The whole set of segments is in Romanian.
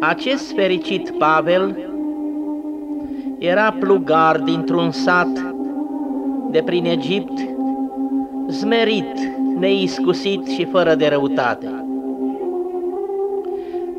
Acest fericit Pavel era plugar dintr-un sat de prin Egipt, zmerit, neiscusit și fără de răutate.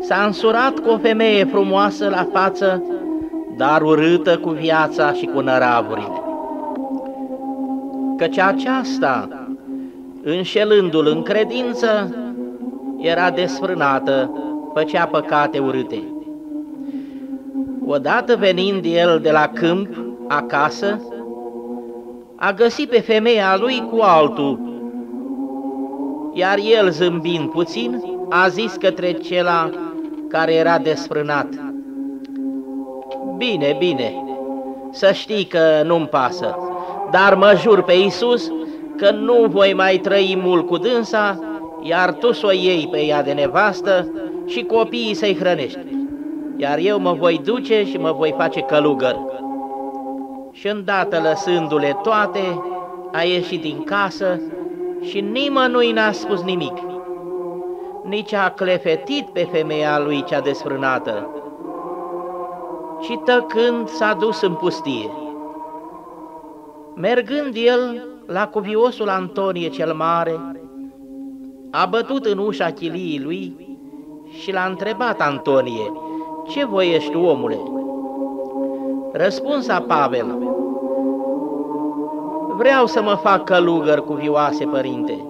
S-a însurat cu o femeie frumoasă la față, dar urâtă cu viața și cu năravurile. Căci aceasta, înșelându-l în credință, era desfrânată, făcea păcate urâte. Odată venind el de la câmp acasă, a găsit pe femeia lui cu altul, iar el zâmbind puțin, a zis către cela care era desfrânat, Bine, bine, să știi că nu-mi pasă, dar mă jur pe Iisus că nu voi mai trăi mult cu dânsa, iar tu să o iei pe ea de nevastă și copiii să-i hrănești, iar eu mă voi duce și mă voi face călugăr. Și îndată lăsându-le toate, a ieșit din casă și nimănui n-a spus nimic. Nici a clefetit pe femeia lui cea desfrânată, și tăcând s-a dus în pustie. Mergând el la cuviosul Antonie cel Mare, a bătut în ușa chiliei lui și l-a întrebat Antonie, Ce voiești, omule? Răspunsa Pavel, Vreau să mă fac călugăr vioase, părinte.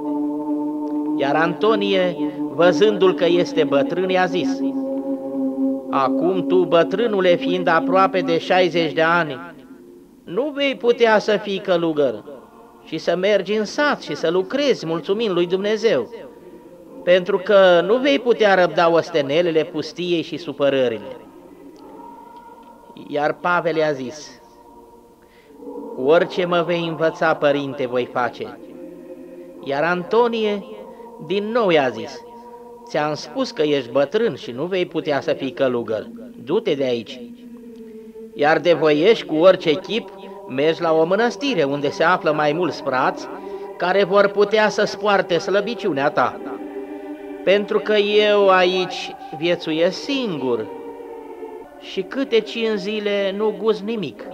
Iar Antonie, văzându-l că este bătrân, i-a zis, Acum tu, bătrânule, fiind aproape de 60 de ani, nu vei putea să fii călugăr și să mergi în sat și să lucrezi mulțumind lui Dumnezeu, pentru că nu vei putea răbda ostenelele pustiei și supărările. Iar Pavel i-a zis, Orice mă vei învăța, părinte, voi face. Iar Antonie din nou i-a zis, Ți-am spus că ești bătrân și nu vei putea să fii călugăr. Du-te de aici. Iar de voiești cu orice chip, mergi la o mănăstire unde se află mai mulți frați care vor putea să spoarte slăbiciunea ta. Pentru că eu aici viețuiesc singur și câte cinci zile nu guz nimic.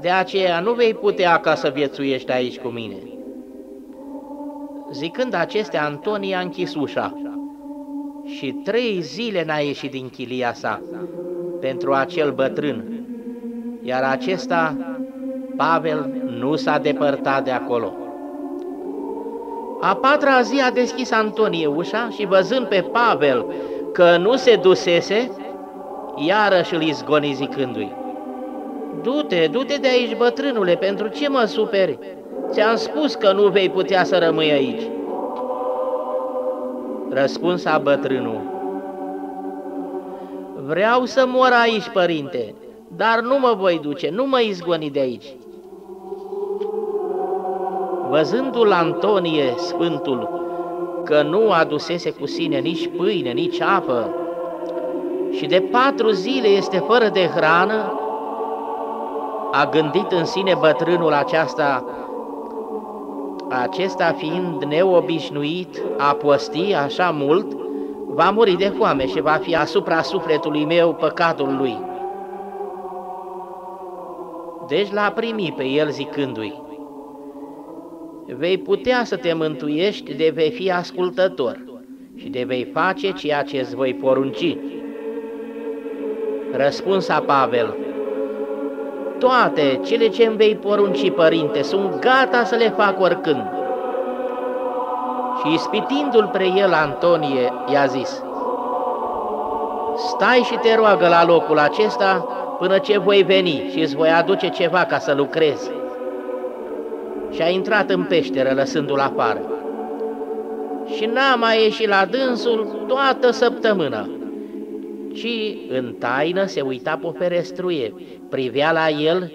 De aceea nu vei putea ca să viețuiești aici cu mine. Zicând acestea, Antonia a închis ușa și trei zile n-a ieșit din chilia sa pentru acel bătrân, iar acesta, Pavel, nu s-a depărtat de acolo. A patra zi a deschis Antonie ușa și văzând pe Pavel că nu se dusese, iarăși îl izgoni zicându-i, Du-te, du-te de aici, bătrânule, pentru ce mă superi? Ți-am spus că nu vei putea să rămâi aici. Răspunsa bătrânul, Vreau să mor aici, părinte, dar nu mă voi duce, nu mă izgoni de aici. Văzându-l Antonie Sfântul că nu adusese cu sine nici pâine, nici apă, și de patru zile este fără de hrană, a gândit în sine bătrânul aceasta acesta fiind neobișnuit a posti așa mult, va muri de foame și va fi asupra sufletului meu păcatul lui. Deci l-a primit pe el zicându-i, Vei putea să te mântuiești de vei fi ascultător și de vei face ceea ce îți voi porunci. Răspunsa Pavel, toate cele ce îmi vei porunci, Părinte, sunt gata să le fac oricând. Și ispitindu-l pre el, Antonie i-a zis, Stai și te roagă la locul acesta până ce voi veni și îți voi aduce ceva ca să lucrezi. Și a intrat în peșteră lăsându-l afară. Și n-a mai ieșit la dânsul toată săptămâna ci în taină se uita pe ferestruie, privea la el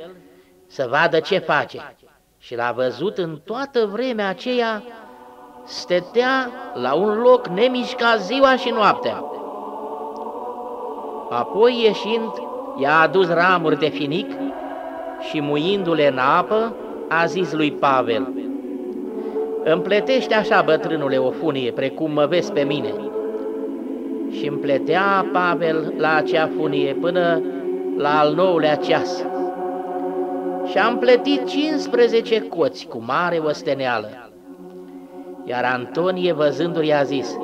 să vadă ce face. Și l-a văzut în toată vremea aceea, stătea la un loc nemișcat ziua și noaptea. Apoi ieșind, i-a adus ramuri de finic și muindu-le în apă, a zis lui Pavel, Împletește așa, bătrânule, o funie, precum mă vezi pe mine, și împletea Pavel la acea funie până la al nouălea ceas. Și a împletit 15 coți cu mare osteneală. Iar Antonie, văzându-i, a zis,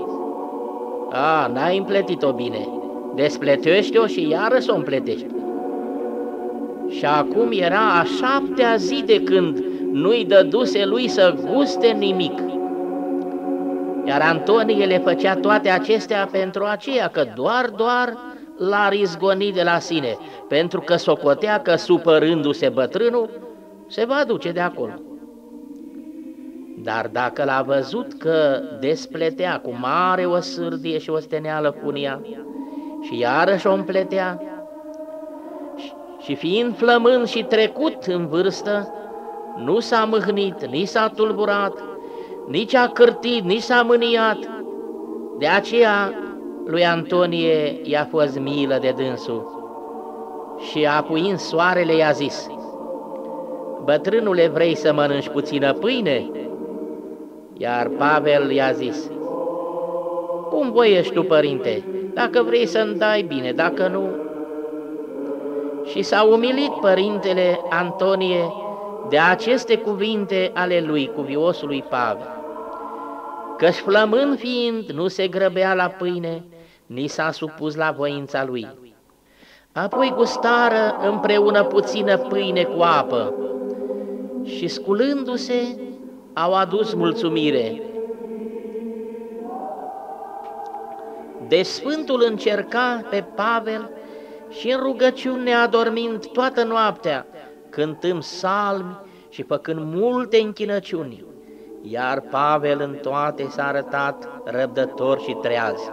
A, n-ai împletit-o bine, despletește-o și iară să o împletești. Și acum era a șaptea zi de când nu-i dăduse lui să guste nimic. Iar Antonie le făcea toate acestea pentru aceea că doar, doar l-a rizgonit de la sine, pentru că socotea că supărându-se bătrânul, se va duce de acolo. Dar dacă l-a văzut că despletea cu mare o sârdie și o steneală funia și iarăși o împletea, și fiind flămând și trecut în vârstă, nu s-a mâhnit, nici s-a tulburat, nici a cârtit, nici s-a mâniat. De aceea lui Antonie i-a fost milă de dânsul și apuind soarele i-a zis, Bătrânule, vrei să mănânci puțină pâine? Iar Pavel i-a zis, Cum voiești tu, părinte? Dacă vrei să-mi dai bine, dacă nu... Și s-a umilit părintele Antonie de aceste cuvinte ale lui, cuviosului Pavel. Căci flămând fiind, nu se grăbea la pâine, ni s-a supus la voința lui. Apoi gustară împreună puțină pâine cu apă și sculându-se au adus mulțumire. De Sfântul încerca pe Pavel și în rugăciune adormind toată noaptea, cântând salmi și făcând multe închinăciuni, iar Pavel în toate s-a arătat răbdător și treaz.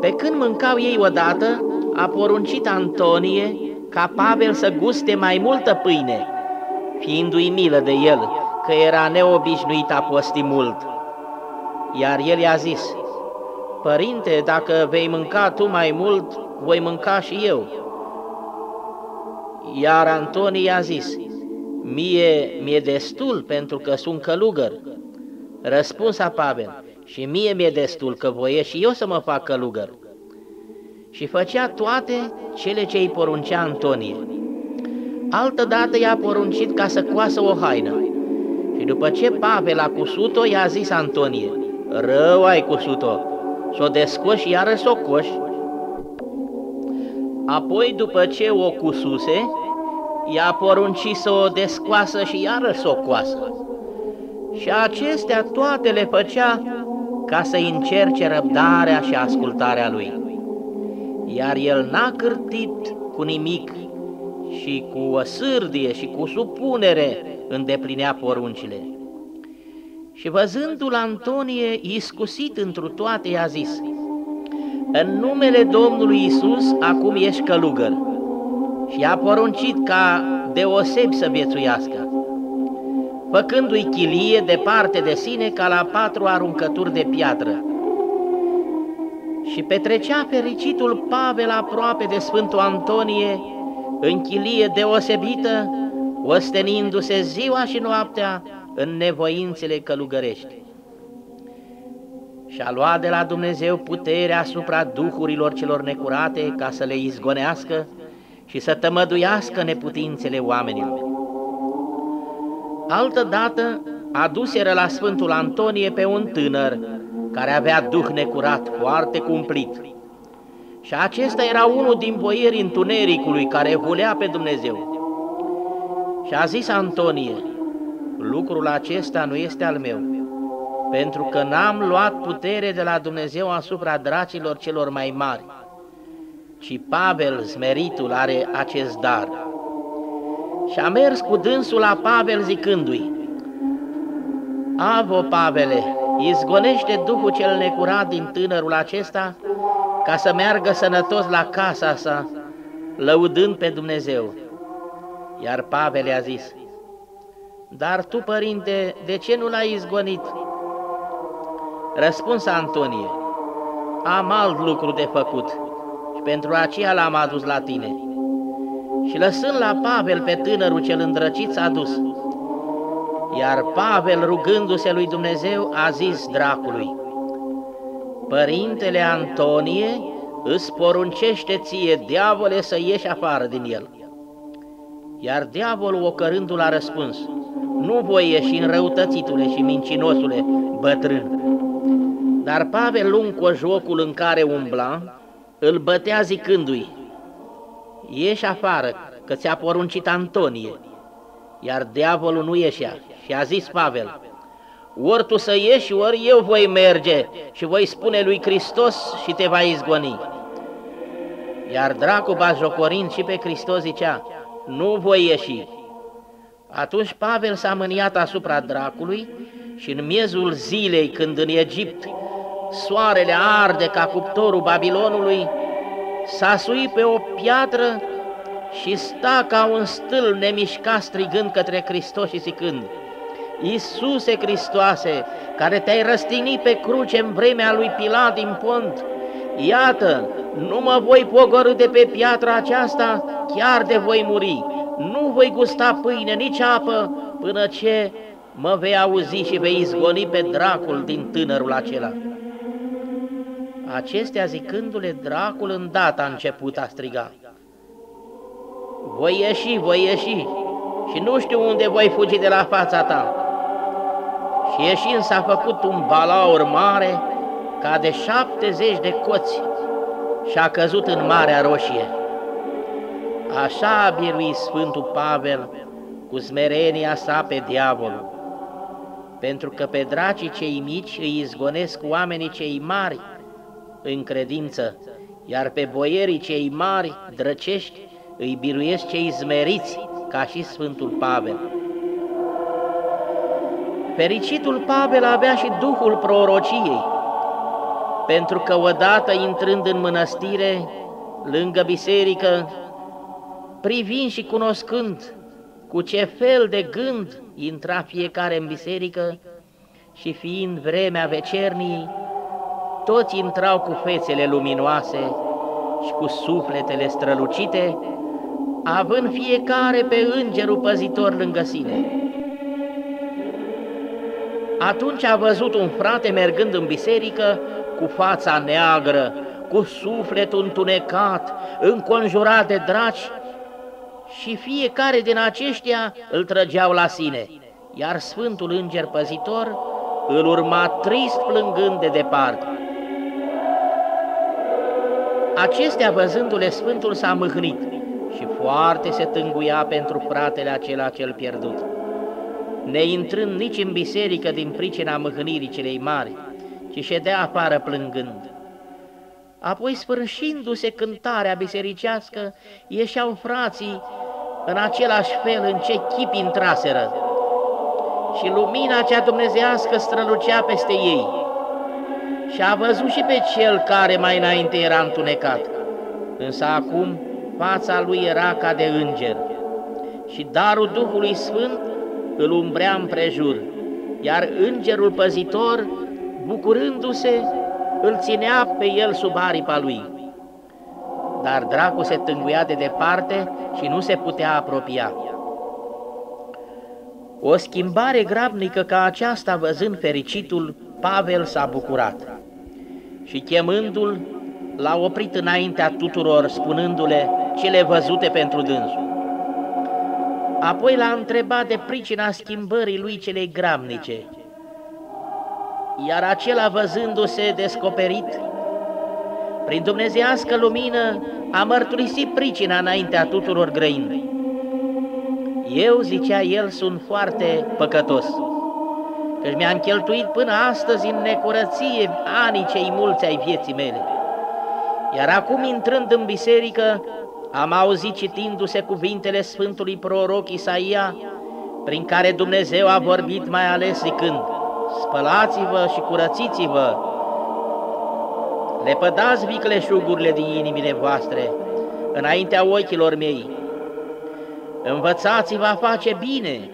Pe când mâncau ei odată, a poruncit Antonie ca Pavel să guste mai multă pâine, fiindu-i milă de el, că era neobișnuit a posti mult. Iar el i-a zis, Părinte, dacă vei mânca tu mai mult, voi mânca și eu. Iar Antonie i-a zis, Mie mi-e destul pentru că sunt călugăr. Răspunsa Pavel, și mie mi-e destul că voie și eu să mă fac călugăr. Și făcea toate cele ce îi poruncea Antonie. Altădată i-a poruncit ca să coasă o haină. Și după ce Pavel a cusut-o, i-a zis Antonie, rău ai cusut-o, s-o descoși iară s-o coși. Apoi, după ce o cususe, i-a poruncit să o descoasă și iară s-o coasă. Și acestea toate le făcea ca să încerce răbdarea și ascultarea lui. Iar el n-a cârtit cu nimic și cu o sârdie și cu supunere îndeplinea poruncile. Și văzându-l Antonie iscusit întru toate, i-a zis, În numele Domnului Isus, acum ești călugăr. Și a poruncit ca deoseb să viețuiască făcându-i chilie departe de sine ca la patru aruncături de piatră. Și petrecea fericitul Pavel aproape de Sfântul Antonie, în chilie deosebită, ostenindu-se ziua și noaptea în nevoințele călugărești. Și a luat de la Dumnezeu puterea asupra duhurilor celor necurate ca să le izgonească și să tămăduiască neputințele oamenilor. Altădată aduseră la Sfântul Antonie pe un tânăr care avea duh necurat, foarte cumplit. Și acesta era unul din boierii întunericului care vulea pe Dumnezeu. Și a zis Antonie, lucrul acesta nu este al meu, pentru că n-am luat putere de la Dumnezeu asupra dracilor celor mai mari, ci Pavel, smeritul, are acest dar. Și a mers cu dânsul la Pavel zicându-i, Avo, Pavele, izgonește Duhul cel necurat din tânărul acesta ca să meargă sănătos la casa sa, lăudând pe Dumnezeu. Iar Pavel i-a zis, Dar tu, părinte, de ce nu l-ai izgonit? Răspuns Antonie, Am alt lucru de făcut și pentru aceea l-am adus la tine și lăsând la Pavel pe tânărul cel îndrăcit s-a dus. Iar Pavel, rugându-se lui Dumnezeu, a zis dracului, Părintele Antonie îți poruncește ție, diavole, să ieși afară din el. Iar diavolul, ocărându-l, a răspuns, Nu voi ieși în răutățitule și mincinosule, bătrân. Dar Pavel, luând cu jocul în care umbla, îl bătea zicându-i, Ieși afară, că ți-a poruncit Antonie. Iar diavolul nu ieșea și a zis Pavel, ori tu să ieși, ori eu voi merge și voi spune lui Hristos și te va izgoni. Iar dracu jocorind și pe Hristos zicea, nu voi ieși. Atunci Pavel s-a mâniat asupra dracului și în miezul zilei, când în Egipt soarele arde ca cuptorul Babilonului, s-a suit pe o piatră și sta ca un stâl nemișcat strigând către Hristos și zicând, Iisuse Hristoase, care te-ai răstignit pe cruce în vremea lui Pilat din pont, iată, nu mă voi pogorâ de pe piatra aceasta, chiar de voi muri, nu voi gusta pâine, nici apă, până ce mă vei auzi și vei izgoni pe dracul din tânărul acela. Acestea zicându-le, dracul îndată a început a striga. Voi ieși, voi ieși și nu știu unde voi fugi de la fața ta. Și ieșind s-a făcut un balaur mare ca de șaptezeci de coți și a căzut în Marea Roșie. Așa a biruit Sfântul Pavel cu smerenia sa pe diavolul, pentru că pe dracii cei mici îi izgonesc oamenii cei mari în credință, iar pe boierii cei mari drăcești îi biruiesc cei zmeriți, ca și Sfântul Pavel. Fericitul Pavel avea și duhul prorociei, pentru că odată intrând în mănăstire, lângă biserică, privind și cunoscând cu ce fel de gând intra fiecare în biserică și fiind vremea vecernii, toți intrau cu fețele luminoase și cu sufletele strălucite, având fiecare pe îngerul păzitor lângă sine. Atunci a văzut un frate mergând în biserică cu fața neagră, cu sufletul întunecat, înconjurat de draci, și fiecare din aceștia îl trăgeau la sine, iar Sfântul Înger Păzitor îl urma trist plângând de departe. Acestea văzându-le Sfântul s-a mâhnit și foarte se tânguia pentru fratele acela cel pierdut. Neintrând nici în biserică din pricina mâhnirii celei mari, ci ședea afară plângând. Apoi, sfârșindu-se cântarea bisericească, ieșeau frații în același fel în ce chip intraseră. Și lumina cea dumnezească strălucea peste ei. Și a văzut și pe cel care mai înainte era întunecat, însă acum fața lui era ca de înger. Și darul Duhului Sfânt îl umbrea împrejur, iar îngerul păzitor, bucurându-se, îl ținea pe el sub aripa lui. Dar dracul se tânguia de departe și nu se putea apropia. O schimbare grabnică ca aceasta, văzând fericitul, Pavel s-a bucurat și chemându-l, l-a oprit înaintea tuturor, spunându-le cele văzute pentru dânsul. Apoi l-a întrebat de pricina schimbării lui celei gramnice, iar acela văzându-se descoperit, prin dumnezească lumină a mărturisit pricina înaintea tuturor grăind. Eu, zicea el, sunt foarte păcătos, căci mi-am cheltuit până astăzi în necurăție anii cei mulți ai vieții mele. Iar acum, intrând în biserică, am auzit citindu-se cuvintele Sfântului Proroc Isaia, prin care Dumnezeu a vorbit mai ales zicând, Spălați-vă și curățiți-vă, lepădați vicleșugurile din inimile voastre, înaintea ochilor mei, învățați-vă a face bine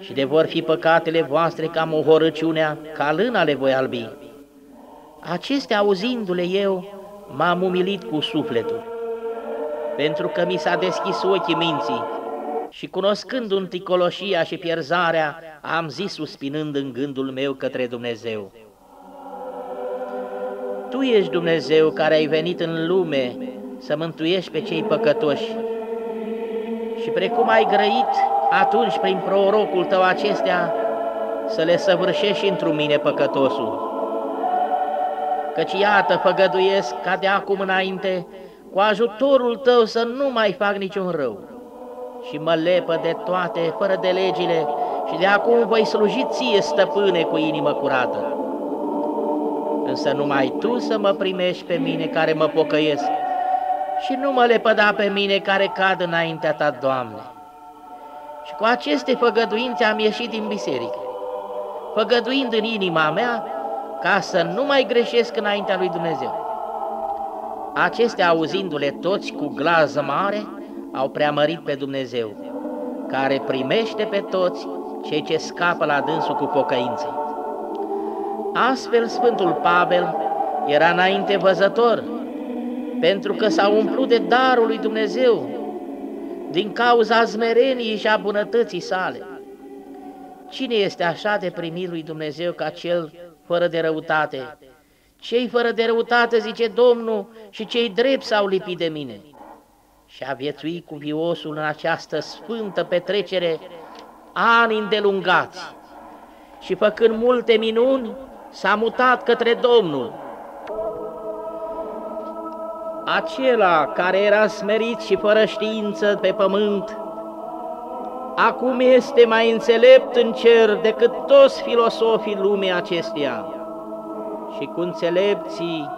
și de vor fi păcatele voastre ca mohorăciunea, ca lâna le voi albi. Acestea auzindu-le eu, m-am umilit cu sufletul pentru că mi s-a deschis ochii minții și cunoscând un ticoloșia și pierzarea, am zis suspinând în gândul meu către Dumnezeu. Tu ești Dumnezeu care ai venit în lume să mântuiești pe cei păcătoși. Și precum ai grăit atunci prin prorocul tău acestea, să le săvârșești într mine păcătosul. Căci iată, făgăduiesc ca de acum înainte, cu ajutorul tău să nu mai fac niciun rău și mă lepă de toate, fără de legile, și de acum voi sluji ție, stăpâne, cu inimă curată. Însă numai tu să mă primești pe mine care mă pocăiesc și nu mă lepăda pe mine care cad înaintea ta, Doamne. Și cu aceste făgăduințe am ieșit din biserică, făgăduind în inima mea ca să nu mai greșesc înaintea lui Dumnezeu. Acestea, auzindu-le toți cu glas mare, au preamărit pe Dumnezeu, care primește pe toți cei ce scapă la dânsul cu pocăință. Astfel, Sfântul Pavel era înainte văzător, pentru că s-a umplut de darul lui Dumnezeu, din cauza zmereniei și a bunătății sale. Cine este așa de primit lui Dumnezeu ca cel fără de răutate? Cei fără de răutate, zice Domnul, și cei drept s-au lipit de mine. Și a viețui cu viosul în această sfântă petrecere ani îndelungați și făcând multe minuni, s-a mutat către Domnul. Acela care era smerit și fără știință pe pământ, acum este mai înțelept în cer decât toți filosofii lumii acesteia. Și cu înțelepții,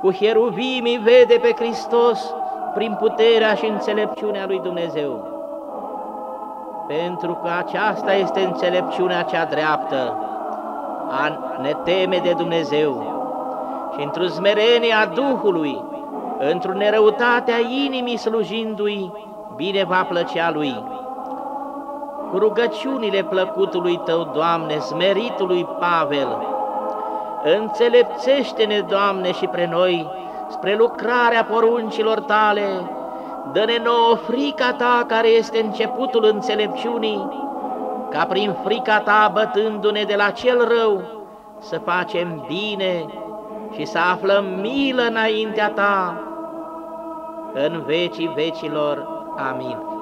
cu heruvimii vede pe Hristos prin puterea și înțelepciunea lui Dumnezeu. Pentru că aceasta este înțelepciunea cea dreaptă, a ne teme de Dumnezeu și într-o a Duhului, într-o nerăutatea inimii slujindu-i, bine va plăcea Lui. Cu rugăciunile plăcutului Tău, Doamne, smeritului Pavel, înțelepțește-ne, Doamne, și pre noi, spre lucrarea poruncilor Tale, dă-ne nouă frica Ta care este începutul înțelepciunii, ca prin frica ta, bătându-ne de la cel rău, să facem bine și să aflăm milă înaintea ta în vecii vecilor. Amin.